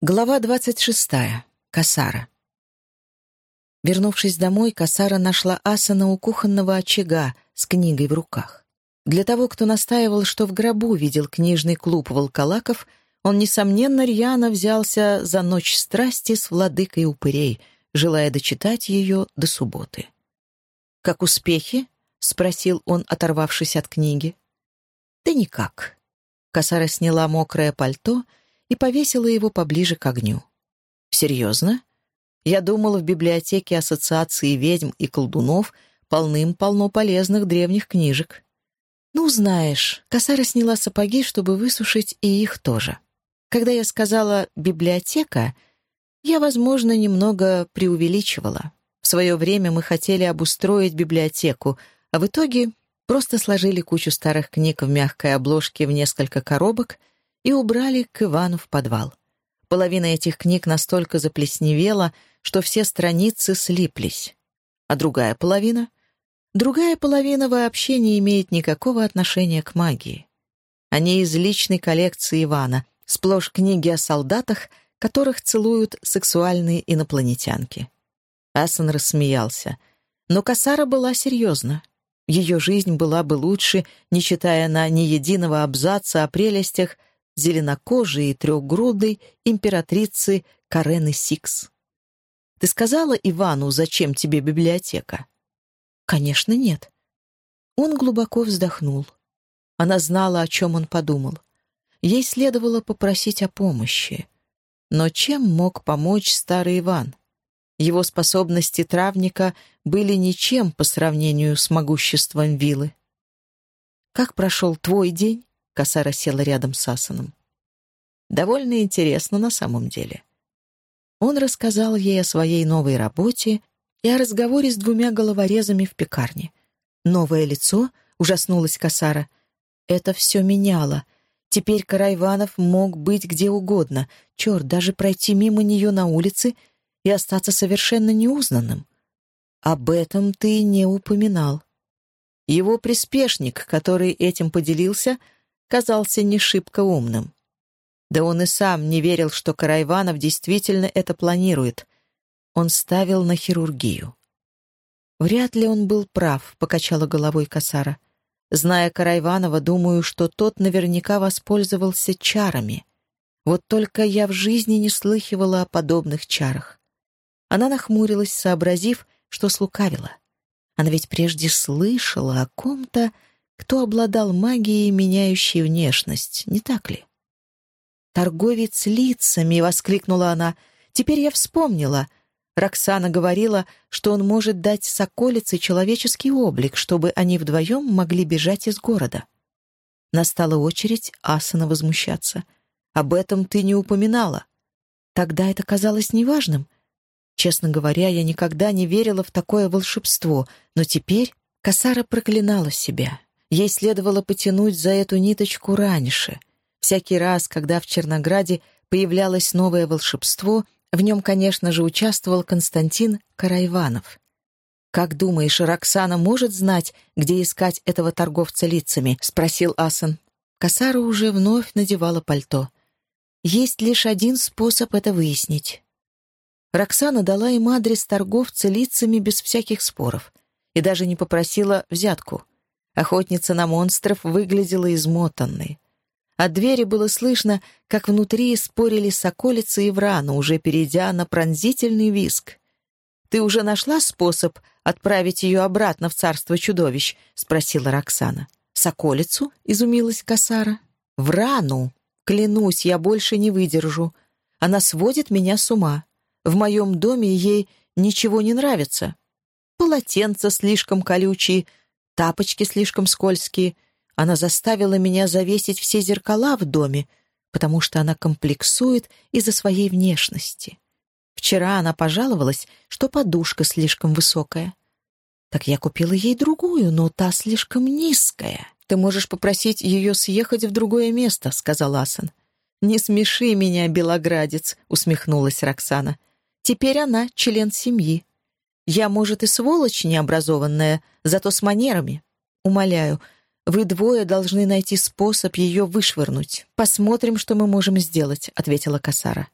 Глава двадцать шестая. Касара. Вернувшись домой, Касара нашла Асана у кухонного очага с книгой в руках. Для того, кто настаивал, что в гробу видел книжный клуб волколаков, он, несомненно, рьяно взялся за «Ночь страсти» с владыкой упырей, желая дочитать ее до субботы. «Как успехи?» — спросил он, оторвавшись от книги. «Да никак». Касара сняла мокрое пальто — и повесила его поближе к огню. «Серьезно? Я думала, в библиотеке Ассоциации ведьм и колдунов полным-полно полезных древних книжек». «Ну, знаешь, Косара сняла сапоги, чтобы высушить и их тоже. Когда я сказала «библиотека», я, возможно, немного преувеличивала. В свое время мы хотели обустроить библиотеку, а в итоге просто сложили кучу старых книг в мягкой обложке в несколько коробок и убрали к Ивану в подвал. Половина этих книг настолько заплесневела, что все страницы слиплись. А другая половина? Другая половина вообще не имеет никакого отношения к магии. Они из личной коллекции Ивана, сплошь книги о солдатах, которых целуют сексуальные инопланетянки. Асан рассмеялся. Но Касара была серьезна. Ее жизнь была бы лучше, не читая на ни единого абзаца о прелестях зеленокожей и трехгрудой императрицы Карены Сикс. «Ты сказала Ивану, зачем тебе библиотека?» «Конечно, нет». Он глубоко вздохнул. Она знала, о чем он подумал. Ей следовало попросить о помощи. Но чем мог помочь старый Иван? Его способности травника были ничем по сравнению с могуществом вилы. «Как прошел твой день?» Косара села рядом с Асаном. Довольно интересно на самом деле. Он рассказал ей о своей новой работе и о разговоре с двумя головорезами в пекарне. Новое лицо, ужаснулась Касара. Это все меняло. Теперь Карайванов мог быть где угодно. Черт, даже пройти мимо нее на улице и остаться совершенно неузнанным. Об этом ты не упоминал. Его приспешник, который этим поделился, — казался не шибко умным. Да он и сам не верил, что Карайванов действительно это планирует. Он ставил на хирургию. «Вряд ли он был прав», — покачала головой Касара. «Зная Карайванова, думаю, что тот наверняка воспользовался чарами. Вот только я в жизни не слыхивала о подобных чарах». Она нахмурилась, сообразив, что слукавила. Она ведь прежде слышала о ком-то, кто обладал магией, меняющей внешность, не так ли? «Торговец лицами!» — воскликнула она. «Теперь я вспомнила. Роксана говорила, что он может дать соколице человеческий облик, чтобы они вдвоем могли бежать из города». Настала очередь Асана возмущаться. «Об этом ты не упоминала. Тогда это казалось неважным. Честно говоря, я никогда не верила в такое волшебство, но теперь Касара проклинала себя. Ей следовало потянуть за эту ниточку раньше. Всякий раз, когда в Чернограде появлялось новое волшебство, в нем, конечно же, участвовал Константин Карайванов. «Как думаешь, Роксана может знать, где искать этого торговца лицами?» — спросил Асан. Косара уже вновь надевала пальто. «Есть лишь один способ это выяснить». Роксана дала им адрес торговца лицами без всяких споров и даже не попросила взятку. Охотница на монстров выглядела измотанной. От двери было слышно, как внутри спорили соколица и врана, уже перейдя на пронзительный виск. «Ты уже нашла способ отправить ее обратно в царство чудовищ?» — спросила Роксана. «Соколицу?» — изумилась Касара. «Врану! Клянусь, я больше не выдержу. Она сводит меня с ума. В моем доме ей ничего не нравится. Полотенца слишком колючие, тапочки слишком скользкие. Она заставила меня завесить все зеркала в доме, потому что она комплексует из-за своей внешности. Вчера она пожаловалась, что подушка слишком высокая. Так я купила ей другую, но та слишком низкая. Ты можешь попросить ее съехать в другое место, — сказал Асан. «Не смеши меня, белоградец», — усмехнулась Роксана. «Теперь она член семьи. Я, может, и сволочь необразованная, зато с манерами. Умоляю, вы двое должны найти способ ее вышвырнуть. Посмотрим, что мы можем сделать», — ответила Касара.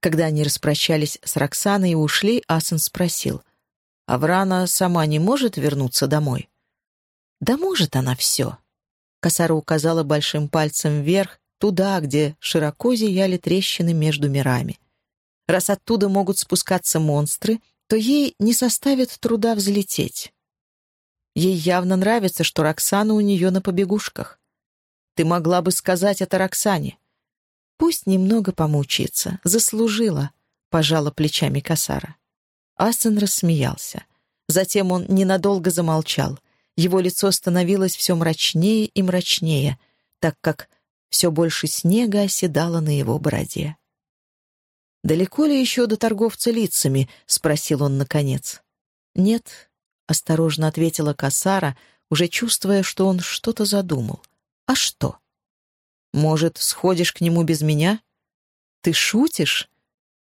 Когда они распрощались с Роксаной и ушли, Асан спросил, «Аврана сама не может вернуться домой?» «Да может она все». Косара указала большим пальцем вверх, туда, где широко зияли трещины между мирами. Раз оттуда могут спускаться монстры, то ей не составит труда взлететь. Ей явно нравится, что Роксана у нее на побегушках. Ты могла бы сказать это Роксане. Пусть немного помучится. Заслужила, — пожала плечами Касара. Асан рассмеялся. Затем он ненадолго замолчал. Его лицо становилось все мрачнее и мрачнее, так как все больше снега оседало на его бороде. «Далеко ли еще до торговца лицами?» — спросил он наконец. «Нет», — осторожно ответила Касара, уже чувствуя, что он что-то задумал. «А что?» «Может, сходишь к нему без меня?» «Ты шутишь?»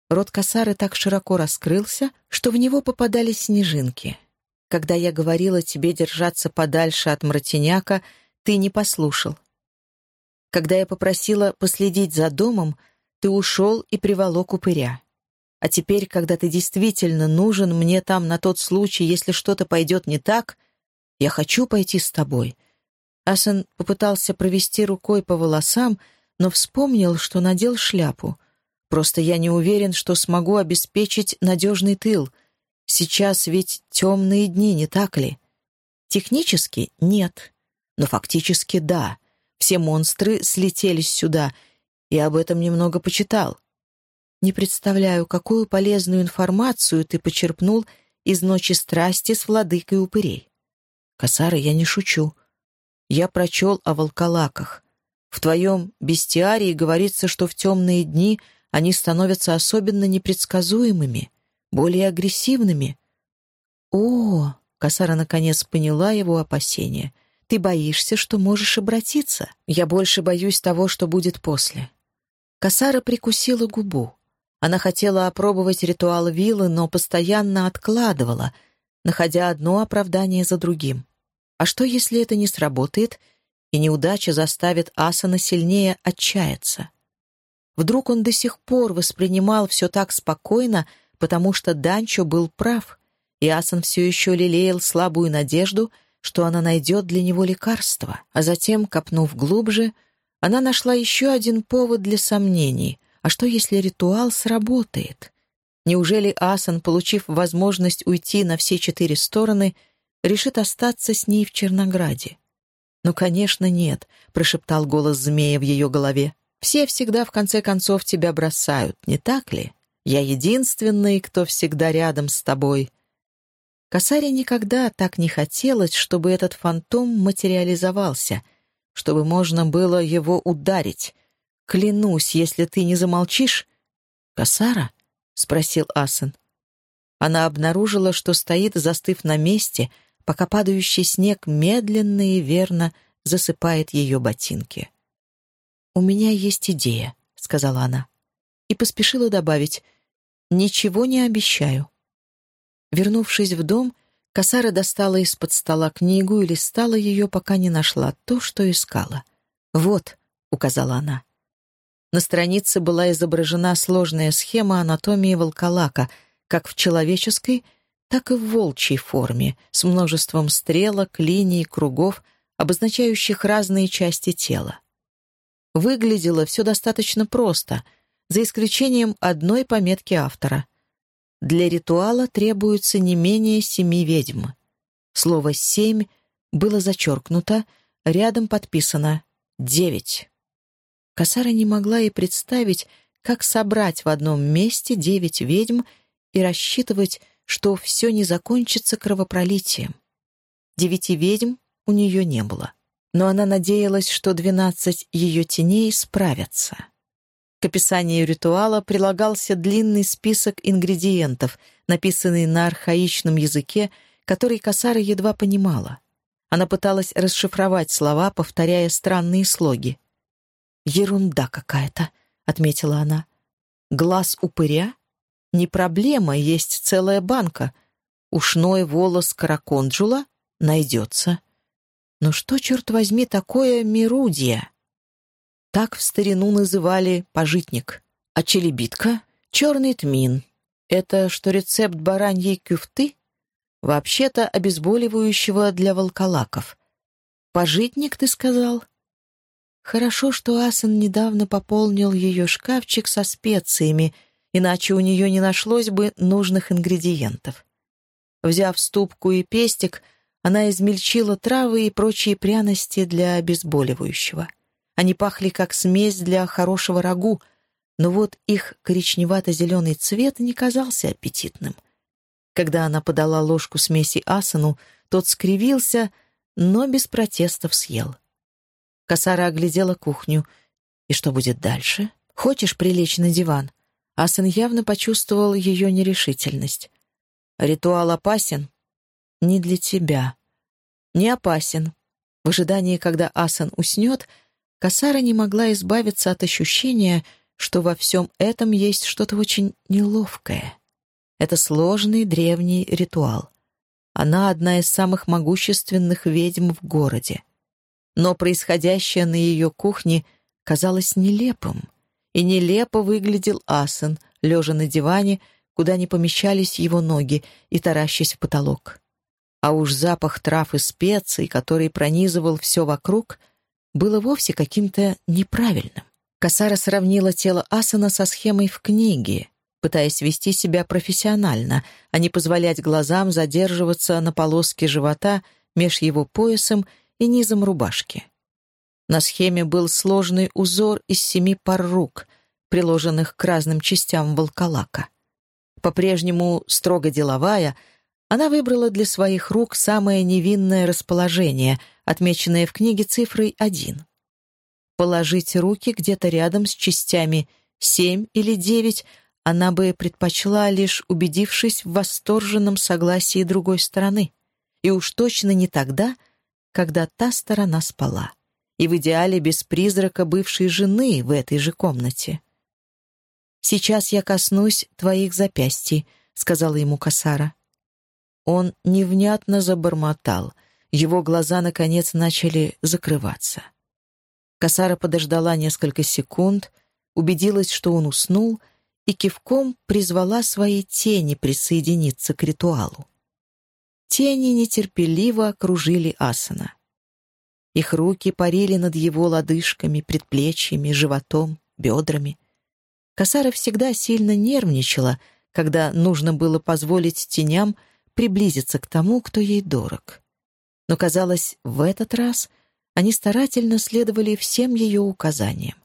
Рот Касары так широко раскрылся, что в него попадались снежинки. «Когда я говорила тебе держаться подальше от мратиняка, ты не послушал. Когда я попросила последить за домом, ты ушел и приволок упыря. А теперь, когда ты действительно нужен мне там на тот случай, если что-то пойдет не так, я хочу пойти с тобой». Асан попытался провести рукой по волосам, но вспомнил, что надел шляпу. «Просто я не уверен, что смогу обеспечить надежный тыл. Сейчас ведь темные дни, не так ли?» «Технически — нет, но фактически — да. Все монстры слетелись сюда, и об этом немного почитал. Не представляю, какую полезную информацию ты почерпнул из ночи страсти с владыкой упырей. Косара, я не шучу. Я прочел о волколаках. В твоем бестиарии говорится, что в темные дни они становятся особенно непредсказуемыми, более агрессивными. О, Косара наконец поняла его опасения — ты боишься, что можешь обратиться. Я больше боюсь того, что будет после». Касара прикусила губу. Она хотела опробовать ритуал виллы, но постоянно откладывала, находя одно оправдание за другим. А что, если это не сработает, и неудача заставит Асана сильнее отчаяться? Вдруг он до сих пор воспринимал все так спокойно, потому что Данчо был прав, и Асан все еще лелеял слабую надежду — что она найдет для него лекарство, а затем, копнув глубже, она нашла еще один повод для сомнений. А что, если ритуал сработает? Неужели Асан, получив возможность уйти на все четыре стороны, решит остаться с ней в Чернограде? «Ну, конечно, нет», — прошептал голос змея в ее голове. «Все всегда в конце концов тебя бросают, не так ли? Я единственный, кто всегда рядом с тобой. Косаре никогда так не хотелось, чтобы этот фантом материализовался, чтобы можно было его ударить. «Клянусь, если ты не замолчишь...» «Косара?» — спросил Асан. Она обнаружила, что стоит, застыв на месте, пока падающий снег медленно и верно засыпает ее ботинки. «У меня есть идея», — сказала она, и поспешила добавить, «ничего не обещаю». Вернувшись в дом, Касара достала из-под стола книгу и листала ее, пока не нашла то, что искала. «Вот», — указала она. На странице была изображена сложная схема анатомии волколака, как в человеческой, так и в волчьей форме, с множеством стрелок, линий, кругов, обозначающих разные части тела. Выглядело все достаточно просто, за исключением одной пометки автора. Для ритуала требуется не менее семи ведьм. Слово «семь» было зачеркнуто, рядом подписано «девять». Косара не могла и представить, как собрать в одном месте девять ведьм и рассчитывать, что все не закончится кровопролитием. Девяти ведьм у нее не было, но она надеялась, что двенадцать ее теней справятся. К описанию ритуала прилагался длинный список ингредиентов, написанный на архаичном языке, который Касара едва понимала. Она пыталась расшифровать слова, повторяя странные слоги. «Ерунда какая-то», — отметила она. «Глаз упыря? Не проблема, есть целая банка. Ушной волос караконджула найдется. Но что, черт возьми, такое мирудия?» Так в старину называли пожитник. А челебитка? Черный тмин. Это что рецепт бараньей кюфты? Вообще-то обезболивающего для волколаков. Пожитник, ты сказал? Хорошо, что Асан недавно пополнил ее шкафчик со специями, иначе у нее не нашлось бы нужных ингредиентов. Взяв ступку и пестик, она измельчила травы и прочие пряности для обезболивающего. Они пахли как смесь для хорошего рагу, но вот их коричневато-зеленый цвет не казался аппетитным. Когда она подала ложку смеси Асану, тот скривился, но без протестов съел. Косара оглядела кухню. «И что будет дальше? Хочешь прилечь на диван?» Асан явно почувствовал ее нерешительность. «Ритуал опасен?» «Не для тебя». «Не опасен». В ожидании, когда Асан уснет, Касара не могла избавиться от ощущения, что во всем этом есть что-то очень неловкое. Это сложный древний ритуал. Она одна из самых могущественных ведьм в городе. Но происходящее на ее кухне казалось нелепым. И нелепо выглядел Асан, лежа на диване, куда не помещались его ноги, и таращась в потолок. А уж запах трав и специй, который пронизывал все вокруг, было вовсе каким-то неправильным. Касара сравнила тело Асана со схемой в книге, пытаясь вести себя профессионально, а не позволять глазам задерживаться на полоске живота меж его поясом и низом рубашки. На схеме был сложный узор из семи пар рук, приложенных к разным частям волколака. По-прежнему строго деловая, она выбрала для своих рук самое невинное расположение, отмеченное в книге цифрой один положить руки где-то рядом с частями семь или девять она бы предпочла, лишь убедившись в восторженном согласии другой стороны. И уж точно не тогда, та сторона спала. И в идеале без призрака бывшей жены в этой же комнате. «Сейчас я коснусь твоих запястий», — сказала ему Касара. Он невнятно забормотал. Его глаза, наконец, начали закрываться. Касара подождала несколько секунд, убедилась, что он уснул, и кивком призвала свои тени присоединиться к ритуалу. Тени нетерпеливо окружили Асана. Их руки парили над его лодыжками, предплечьями, животом, бедрами. Касара всегда сильно нервничала, когда нужно было позволить теням приблизиться к тому, кто ей дорог. Но, казалось, в этот раз они старательно следовали всем ее указаниям.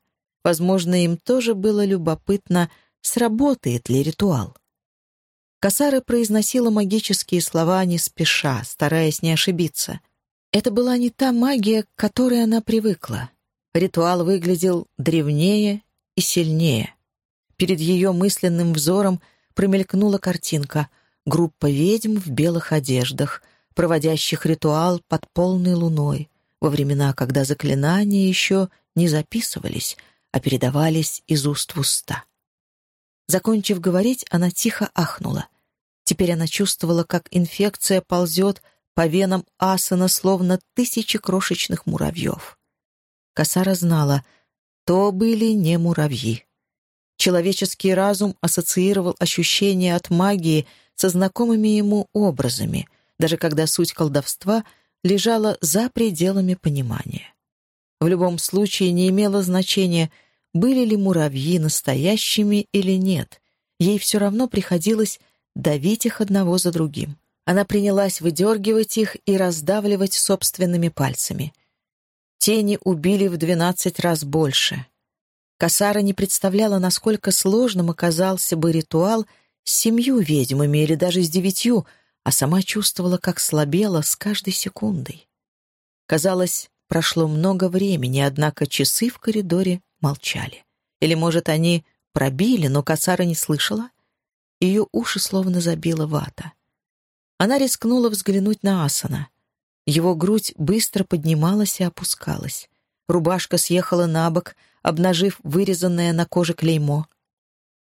Возможно, им тоже было любопытно, сработает ли ритуал. Касара произносила магические слова не спеша, стараясь не ошибиться. Это была не та магия, к которой она привыкла. Ритуал выглядел древнее и сильнее. Перед ее мысленным взором промелькнула картинка — группа ведьм в белых одеждах, проводящих ритуал под полной луной во времена, когда заклинания еще не записывались, а передавались из уст в уста. Закончив говорить, она тихо ахнула. Теперь она чувствовала, как инфекция ползет по венам асана, словно тысячи крошечных муравьев. Косара знала, то были не муравьи. Человеческий разум ассоциировал ощущения от магии со знакомыми ему образами, даже когда суть колдовства — лежала за пределами понимания. В любом случае не имело значения, были ли муравьи настоящими или нет. Ей все равно приходилось давить их одного за другим. Она принялась выдергивать их и раздавливать собственными пальцами. Тени убили в двенадцать раз больше. Касара не представляла, насколько сложным оказался бы ритуал с семью ведьмами или даже с девятью — а сама чувствовала, как слабела с каждой секундой. Казалось, прошло много времени, однако часы в коридоре молчали. Или, может, они пробили, но Касара не слышала? Ее уши словно забила вата. Она рискнула взглянуть на Асана. Его грудь быстро поднималась и опускалась. Рубашка съехала на бок, обнажив вырезанное на коже клеймо.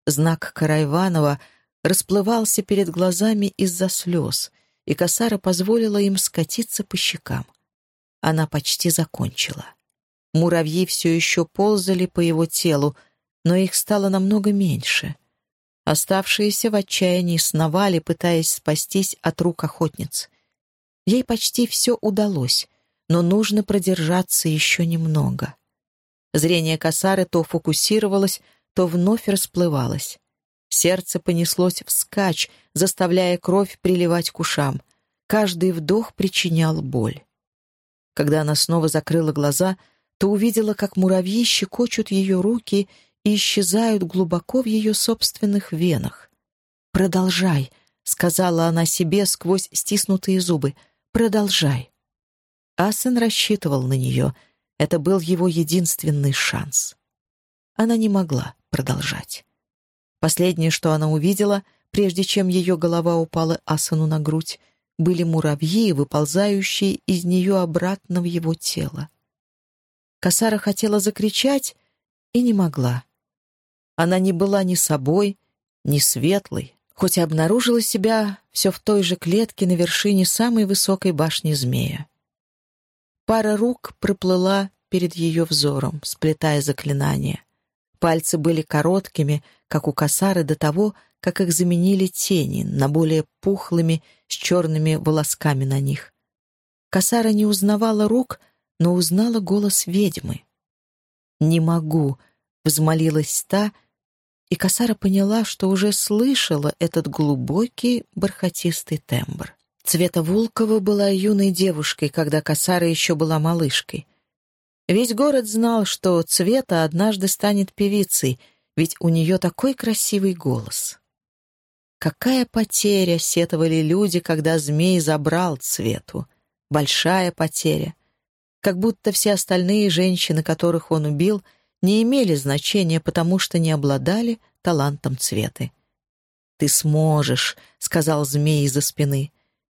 Знак Карайванова расплывался перед глазами из-за слез, и Касара позволила им скатиться по щекам. Она почти закончила. Муравьи все еще ползали по его телу, но их стало намного меньше. Оставшиеся в отчаянии сновали, пытаясь спастись от рук охотниц. Ей почти все удалось, но нужно продержаться еще немного. Зрение косары то фокусировалось, то вновь расплывалось. Сердце понеслось вскачь, заставляя кровь приливать к ушам. Каждый вдох причинял боль. Когда она снова закрыла глаза, то увидела, как муравьи щекочут ее руки и исчезают глубоко в ее собственных венах. «Продолжай», — сказала она себе сквозь стиснутые зубы, — «продолжай». Асен рассчитывал на нее. Это был его единственный шанс. Она не могла продолжать. Последнее, что она увидела, прежде чем ее голова упала Асану на грудь, были муравьи, выползающие из нее обратно в его тело. Касара хотела закричать и не могла. Она не была ни собой, ни светлой, хоть и обнаружила себя все в той же клетке на вершине самой высокой башни змея. Пара рук проплыла перед ее взором, сплетая заклинания. Пальцы были короткими, как у косары до того, как их заменили тени, на более пухлыми, с черными волосками на них. Косара не узнавала рук, но узнала голос ведьмы. «Не могу», — взмолилась та, и Касара поняла, что уже слышала этот глубокий, бархатистый тембр. Цвета Волкова была юной девушкой, когда Касара еще была малышкой. Весь город знал, что Цвета однажды станет певицей, ведь у нее такой красивый голос. Какая потеря сетовали люди, когда змей забрал Цвету. Большая потеря. Как будто все остальные женщины, которых он убил — не имели значения, потому что не обладали талантом Цветы. «Ты сможешь», — сказал змей из-за спины.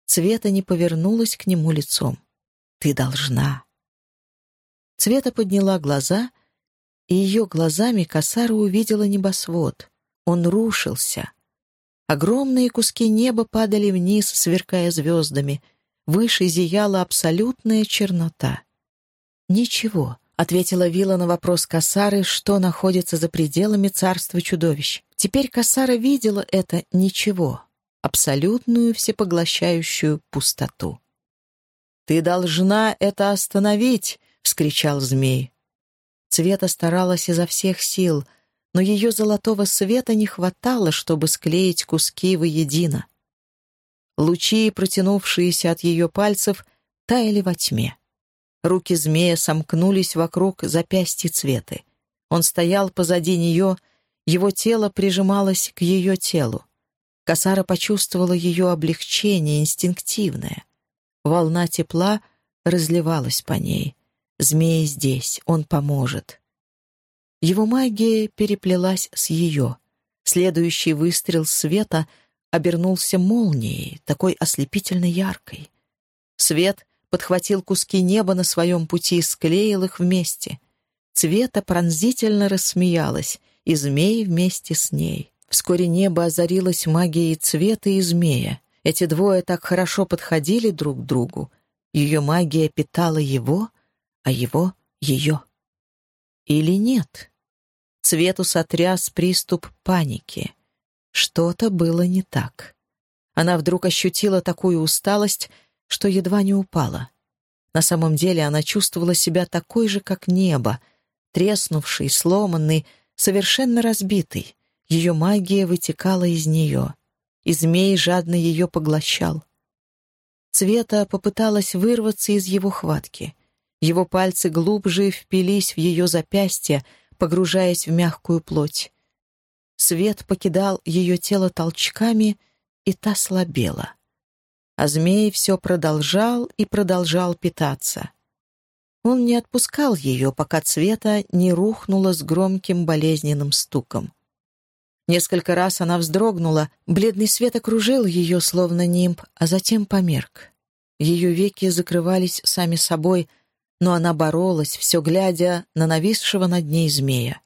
Цвета не повернулась к нему лицом. «Ты должна». Цвета подняла глаза, и ее глазами Касара увидела небосвод. Он рушился. Огромные куски неба падали вниз, сверкая звездами. Выше зияла абсолютная чернота. Ничего, — ответила Вилла на вопрос Касары, что находится за пределами царства чудовищ. Теперь Касара видела это ничего, абсолютную всепоглощающую пустоту. «Ты должна это остановить!» — вскричал змей. Цвета старалась изо всех сил, но ее золотого света не хватало, чтобы склеить куски воедино. Лучи, протянувшиеся от ее пальцев, таяли во тьме. Руки змея сомкнулись вокруг запястья Цветы. Он стоял позади нее, его тело прижималось к ее телу. Косара почувствовала ее облегчение инстинктивное. Волна тепла разливалась по ней. Змей здесь, он поможет. Его магия переплелась с ее. Следующий выстрел света обернулся молнией, такой ослепительно яркой. Свет подхватил куски неба на своем пути и склеил их вместе. Цвета пронзительно рассмеялась, и змей вместе с ней. Вскоре небо озарилось магией цвета и змея. Эти двое так хорошо подходили друг к другу. Ее магия питала его, а его — ее. Или нет? Цвету сотряс приступ паники. Что-то было не так. Она вдруг ощутила такую усталость, что едва не упала. На самом деле она чувствовала себя такой же, как небо, треснувший, сломанный, совершенно разбитый. Ее магия вытекала из нее, и змей жадно ее поглощал. Цвета попыталась вырваться из его хватки. Его пальцы глубже впились в ее запястье, погружаясь в мягкую плоть. Свет покидал ее тело толчками, и та слабела а змей все продолжал и продолжал питаться. Он не отпускал ее, пока цвета не рухнула с громким болезненным стуком. Несколько раз она вздрогнула, бледный свет окружил ее, словно нимб, а затем померк. Ее веки закрывались сами собой, но она боролась, все глядя на нависшего над ней змея.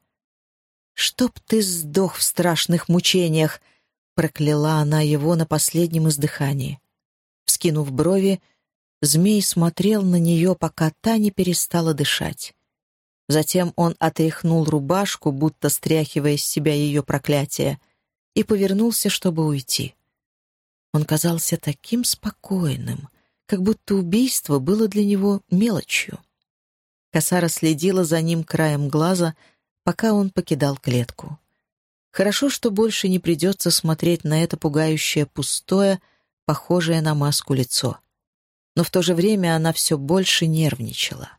«Чтоб ты сдох в страшных мучениях!» — прокляла она его на последнем издыхании. Вскинув брови, змей смотрел на нее, пока та не перестала дышать. Затем он отряхнул рубашку, будто стряхивая с себя ее проклятие. и повернулся, чтобы уйти. Он казался таким спокойным, как будто убийство было для него мелочью. Косара следила за ним краем глаза, пока он покидал клетку. Хорошо, что больше не придется смотреть на это пугающее пустое, похожее на маску лицо. Но в то же время она все больше нервничала.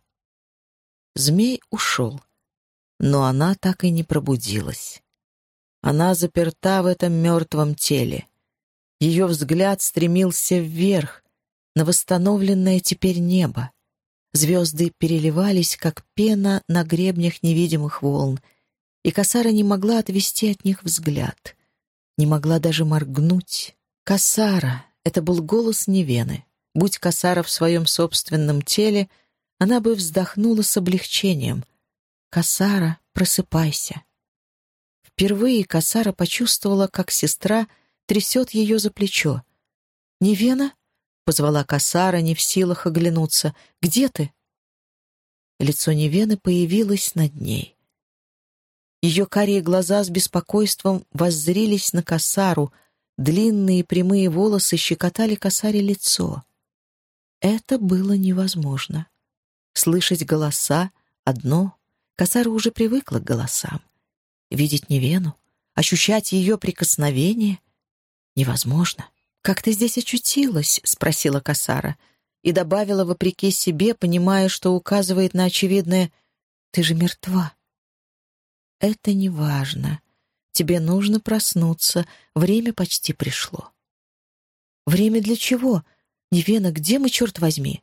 Змей ушел, но она так и не пробудилась. Она заперта в этом мертвом теле. Ее взгляд стремился вверх, на восстановленное теперь небо. Звезды переливались, как пена на гребнях невидимых волн, и Касара не могла отвести от них взгляд. Не могла даже моргнуть. «Касара!» — это был голос Невены. Будь Касара в своем собственном теле, она бы вздохнула с облегчением. «Касара, просыпайся!» Впервые Касара почувствовала, как сестра трясет ее за плечо. «Невена?» — позвала Касара, не в силах оглянуться. «Где ты?» Лицо Невены появилось над ней. Ее карие глаза с беспокойством воззрились на косару, длинные прямые волосы щекотали косаре лицо. Это было невозможно. Слышать голоса — одно, косара уже привыкла к голосам. Видеть Невену, ощущать ее прикосновение — невозможно. «Как ты здесь очутилась?» — спросила косара и добавила вопреки себе, понимая, что указывает на очевидное «ты же мертва». Это не важно. Тебе нужно проснуться. Время почти пришло. Время для чего? Невена, где мы, черт возьми?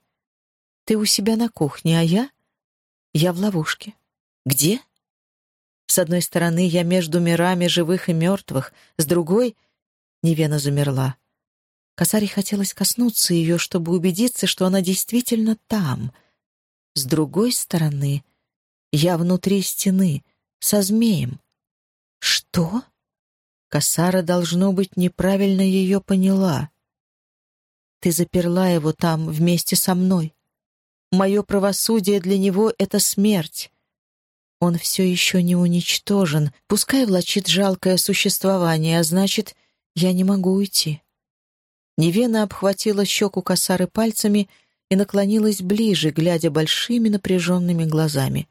Ты у себя на кухне, а я? Я в ловушке. Где? С одной стороны, я между мирами живых и мертвых, с другой... Невена замерла. Косаре хотелось коснуться ее, чтобы убедиться, что она действительно там. С другой стороны, я внутри стены, со змеем. Что? Касара, должно быть, неправильно ее поняла. Ты заперла его там вместе со мной. Мое правосудие для него — это смерть. Он все еще не уничтожен, пускай влачит жалкое существование, а значит, я не могу уйти. Невена обхватила щеку косары пальцами и наклонилась ближе, глядя большими напряженными глазами.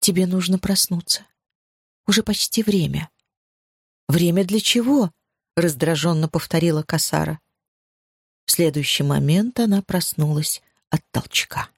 Тебе нужно проснуться. Уже почти время. Время для чего? раздраженно повторила Касара. В следующий момент она проснулась от толчка.